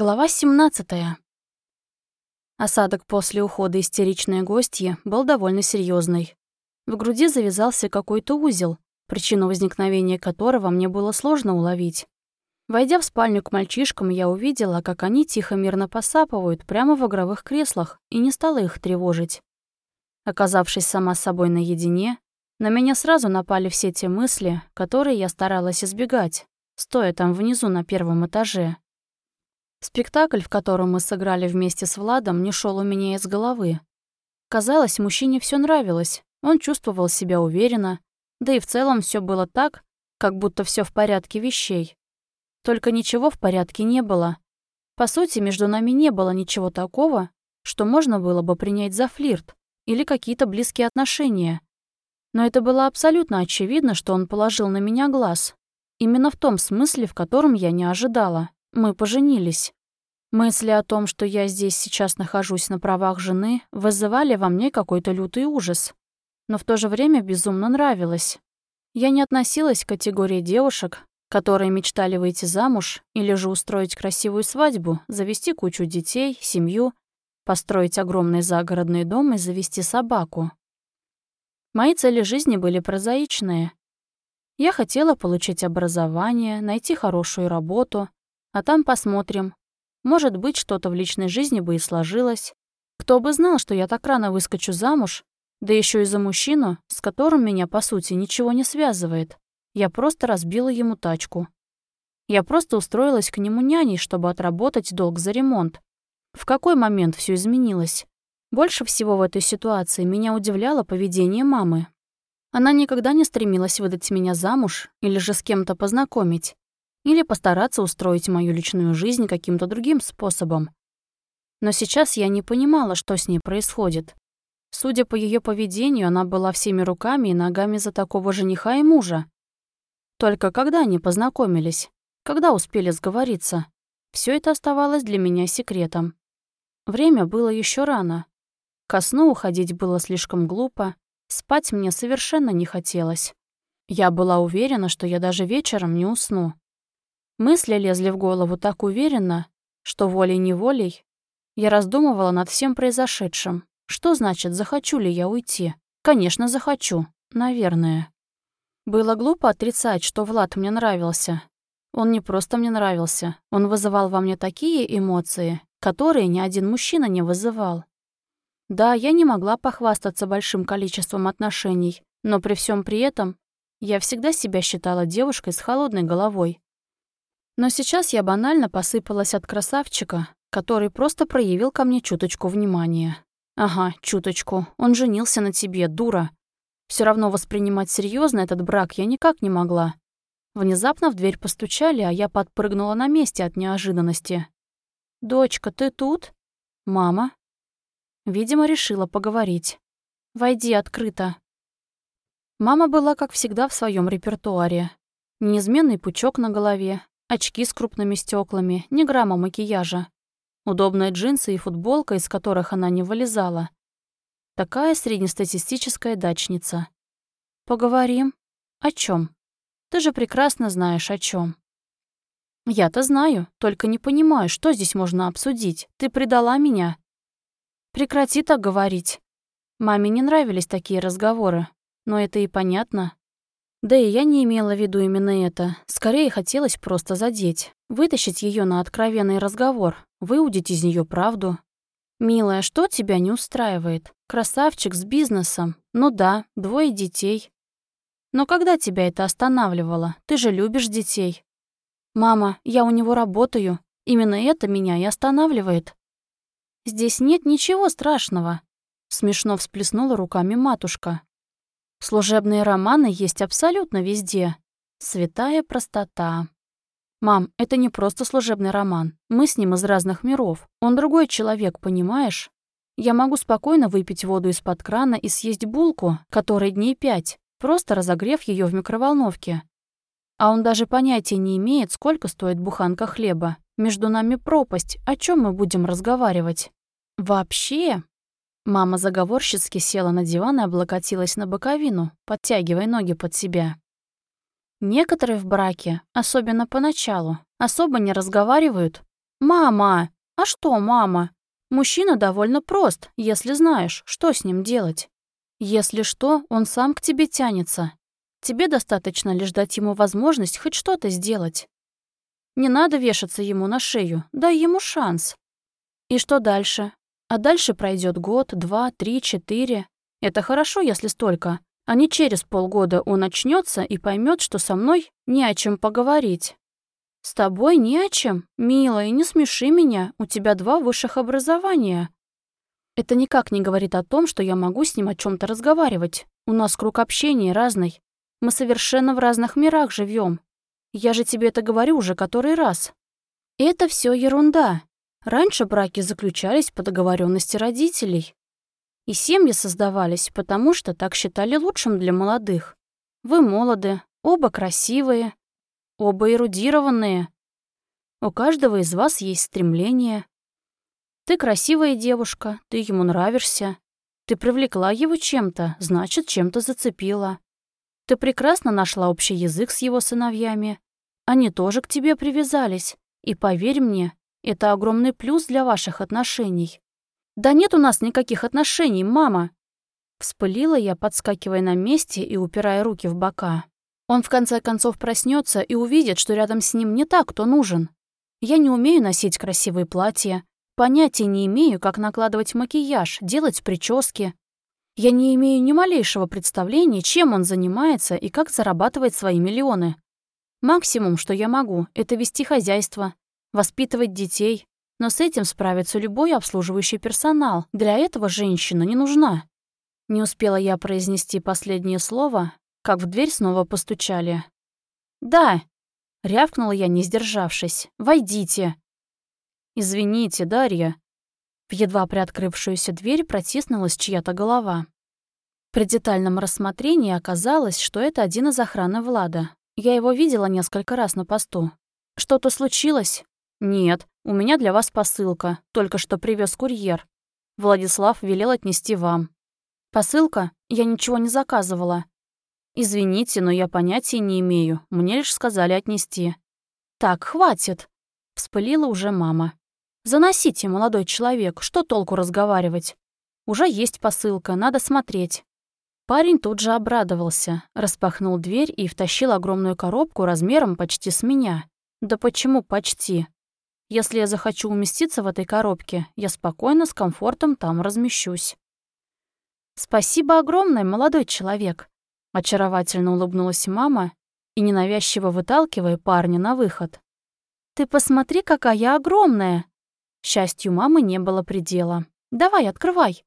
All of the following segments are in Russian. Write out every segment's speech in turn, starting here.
Глава 17. Осадок после ухода истеричной гостьи был довольно серьезный. В груди завязался какой-то узел, причину возникновения которого мне было сложно уловить. Войдя в спальню к мальчишкам, я увидела, как они тихо-мирно посапывают прямо в игровых креслах, и не стала их тревожить. Оказавшись сама с собой наедине, на меня сразу напали все те мысли, которые я старалась избегать, стоя там внизу на первом этаже. Спектакль, в котором мы сыграли вместе с Владом, не шел у меня из головы. Казалось, мужчине все нравилось, он чувствовал себя уверенно, да и в целом все было так, как будто все в порядке вещей. Только ничего в порядке не было. По сути, между нами не было ничего такого, что можно было бы принять за флирт или какие-то близкие отношения. Но это было абсолютно очевидно, что он положил на меня глаз. Именно в том смысле, в котором я не ожидала. Мы поженились. Мысли о том, что я здесь сейчас нахожусь на правах жены, вызывали во мне какой-то лютый ужас. Но в то же время безумно нравилось. Я не относилась к категории девушек, которые мечтали выйти замуж или же устроить красивую свадьбу, завести кучу детей, семью, построить огромный загородный дом и завести собаку. Мои цели жизни были прозаичные. Я хотела получить образование, найти хорошую работу, а там посмотрим. Может быть, что-то в личной жизни бы и сложилось. Кто бы знал, что я так рано выскочу замуж, да еще и за мужчину, с которым меня, по сути, ничего не связывает. Я просто разбила ему тачку. Я просто устроилась к нему няней, чтобы отработать долг за ремонт. В какой момент все изменилось? Больше всего в этой ситуации меня удивляло поведение мамы. Она никогда не стремилась выдать меня замуж или же с кем-то познакомить или постараться устроить мою личную жизнь каким-то другим способом. Но сейчас я не понимала, что с ней происходит. Судя по ее поведению, она была всеми руками и ногами за такого жениха и мужа. Только когда они познакомились? Когда успели сговориться? Все это оставалось для меня секретом. Время было еще рано. Ко сну уходить было слишком глупо, спать мне совершенно не хотелось. Я была уверена, что я даже вечером не усну. Мысли лезли в голову так уверенно, что волей-неволей я раздумывала над всем произошедшим. Что значит, захочу ли я уйти? Конечно, захочу. Наверное. Было глупо отрицать, что Влад мне нравился. Он не просто мне нравился, он вызывал во мне такие эмоции, которые ни один мужчина не вызывал. Да, я не могла похвастаться большим количеством отношений, но при всем при этом я всегда себя считала девушкой с холодной головой, но сейчас я банально посыпалась от красавчика, который просто проявил ко мне чуточку внимания. Ага, чуточку. Он женился на тебе, дура. Все равно воспринимать серьезно этот брак я никак не могла. Внезапно в дверь постучали, а я подпрыгнула на месте от неожиданности. «Дочка, ты тут?» «Мама?» Видимо, решила поговорить. «Войди открыто». Мама была, как всегда, в своем репертуаре. Неизменный пучок на голове, Очки с крупными стеклами, ни грамма макияжа. Удобные джинсы и футболка, из которых она не вылезала. Такая среднестатистическая дачница. Поговорим? О чем? Ты же прекрасно знаешь, о чем. Я-то знаю, только не понимаю, что здесь можно обсудить. Ты предала меня. Прекрати так говорить. Маме не нравились такие разговоры, но это и понятно. Да и я не имела в виду именно это. Скорее хотелось просто задеть. Вытащить ее на откровенный разговор. Выудить из нее правду. «Милая, что тебя не устраивает? Красавчик с бизнесом. Ну да, двое детей. Но когда тебя это останавливало? Ты же любишь детей. Мама, я у него работаю. Именно это меня и останавливает. Здесь нет ничего страшного. Смешно всплеснула руками матушка. Служебные романы есть абсолютно везде. Святая простота. Мам, это не просто служебный роман. Мы с ним из разных миров. Он другой человек, понимаешь? Я могу спокойно выпить воду из-под крана и съесть булку, которой дней пять, просто разогрев ее в микроволновке. А он даже понятия не имеет, сколько стоит буханка хлеба. Между нами пропасть, о чем мы будем разговаривать? Вообще, Мама заговорщицки села на диван и облокотилась на боковину, подтягивая ноги под себя. Некоторые в браке, особенно поначалу, особо не разговаривают, «Мама! А что, мама? Мужчина довольно прост, если знаешь, что с ним делать. Если что, он сам к тебе тянется. Тебе достаточно лишь дать ему возможность хоть что-то сделать. Не надо вешаться ему на шею, дай ему шанс. И что дальше? А дальше пройдет год, два, три, четыре. Это хорошо, если столько. А не через полгода он очнется и поймет, что со мной не о чем поговорить. С тобой не о чем, милая, не смеши меня, у тебя два высших образования. Это никак не говорит о том, что я могу с ним о чем то разговаривать. У нас круг общения разный. Мы совершенно в разных мирах живем. Я же тебе это говорю уже который раз. Это все ерунда. Раньше браки заключались по договоренности родителей. И семьи создавались, потому что так считали лучшим для молодых. Вы молоды, оба красивые, оба эрудированные. У каждого из вас есть стремление. Ты красивая девушка, ты ему нравишься. Ты привлекла его чем-то, значит, чем-то зацепила. Ты прекрасно нашла общий язык с его сыновьями. Они тоже к тебе привязались. И поверь мне, это огромный плюс для ваших отношений. Да нет у нас никаких отношений, мама. Вспылила я, подскакивая на месте и упирая руки в бока. Он в конце концов проснется и увидит, что рядом с ним не так, кто нужен. Я не умею носить красивые платья, понятия не имею, как накладывать макияж, делать прически, я не имею ни малейшего представления, чем он занимается и как зарабатывает свои миллионы. Максимум, что я могу, это вести хозяйство, воспитывать детей, но с этим справится любой обслуживающий персонал. Для этого женщина не нужна. Не успела я произнести последнее слово, как в дверь снова постучали. «Да!» — рявкнула я, не сдержавшись. «Войдите!» «Извините, Дарья», в едва приоткрывшуюся дверь протиснулась чья-то голова. При детальном рассмотрении оказалось, что это один из охраны Влада. Я его видела несколько раз на посту. «Что-то случилось?» «Нет, у меня для вас посылка. Только что привез курьер. Владислав велел отнести вам». «Посылка? Я ничего не заказывала». «Извините, но я понятия не имею. Мне лишь сказали отнести». «Так, хватит!» — вспылила уже мама. Заносите, молодой человек, что толку разговаривать? Уже есть посылка, надо смотреть. Парень тут же обрадовался, распахнул дверь и втащил огромную коробку размером почти с меня. Да почему почти? Если я захочу уместиться в этой коробке, я спокойно, с комфортом там размещусь. «Спасибо огромное, молодой человек», — очаровательно улыбнулась мама и ненавязчиво выталкивая парня на выход. «Ты посмотри, какая огромная! Счастью мамы не было предела. «Давай, открывай!»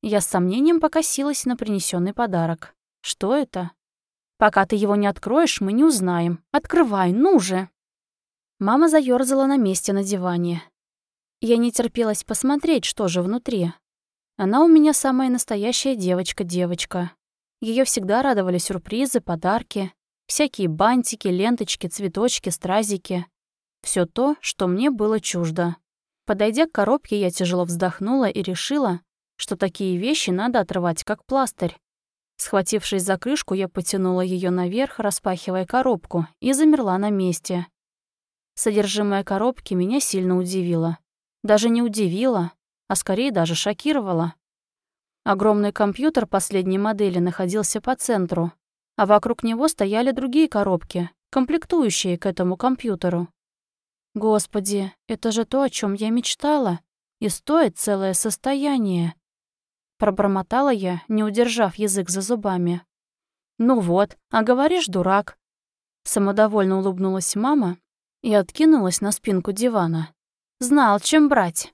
Я с сомнением покосилась на принесенный подарок. «Что это?» «Пока ты его не откроешь, мы не узнаем. Открывай, ну же!» Мама заёрзала на месте на диване. Я не терпелась посмотреть, что же внутри. Она у меня самая настоящая девочка-девочка. Ее всегда радовали сюрпризы, подарки, всякие бантики, ленточки, цветочки, стразики. Все то, что мне было чуждо. Подойдя к коробке, я тяжело вздохнула и решила, что такие вещи надо отрывать как пластырь. Схватившись за крышку, я потянула ее наверх, распахивая коробку, и замерла на месте. Содержимое коробки меня сильно удивило. Даже не удивило, а скорее даже шокировало. Огромный компьютер последней модели находился по центру, а вокруг него стояли другие коробки, комплектующие к этому компьютеру. Господи, это же то, о чем я мечтала, и стоит целое состояние. Пробормотала я, не удержав язык за зубами. «Ну вот, а говоришь, дурак». Самодовольно улыбнулась мама и откинулась на спинку дивана. «Знал, чем брать».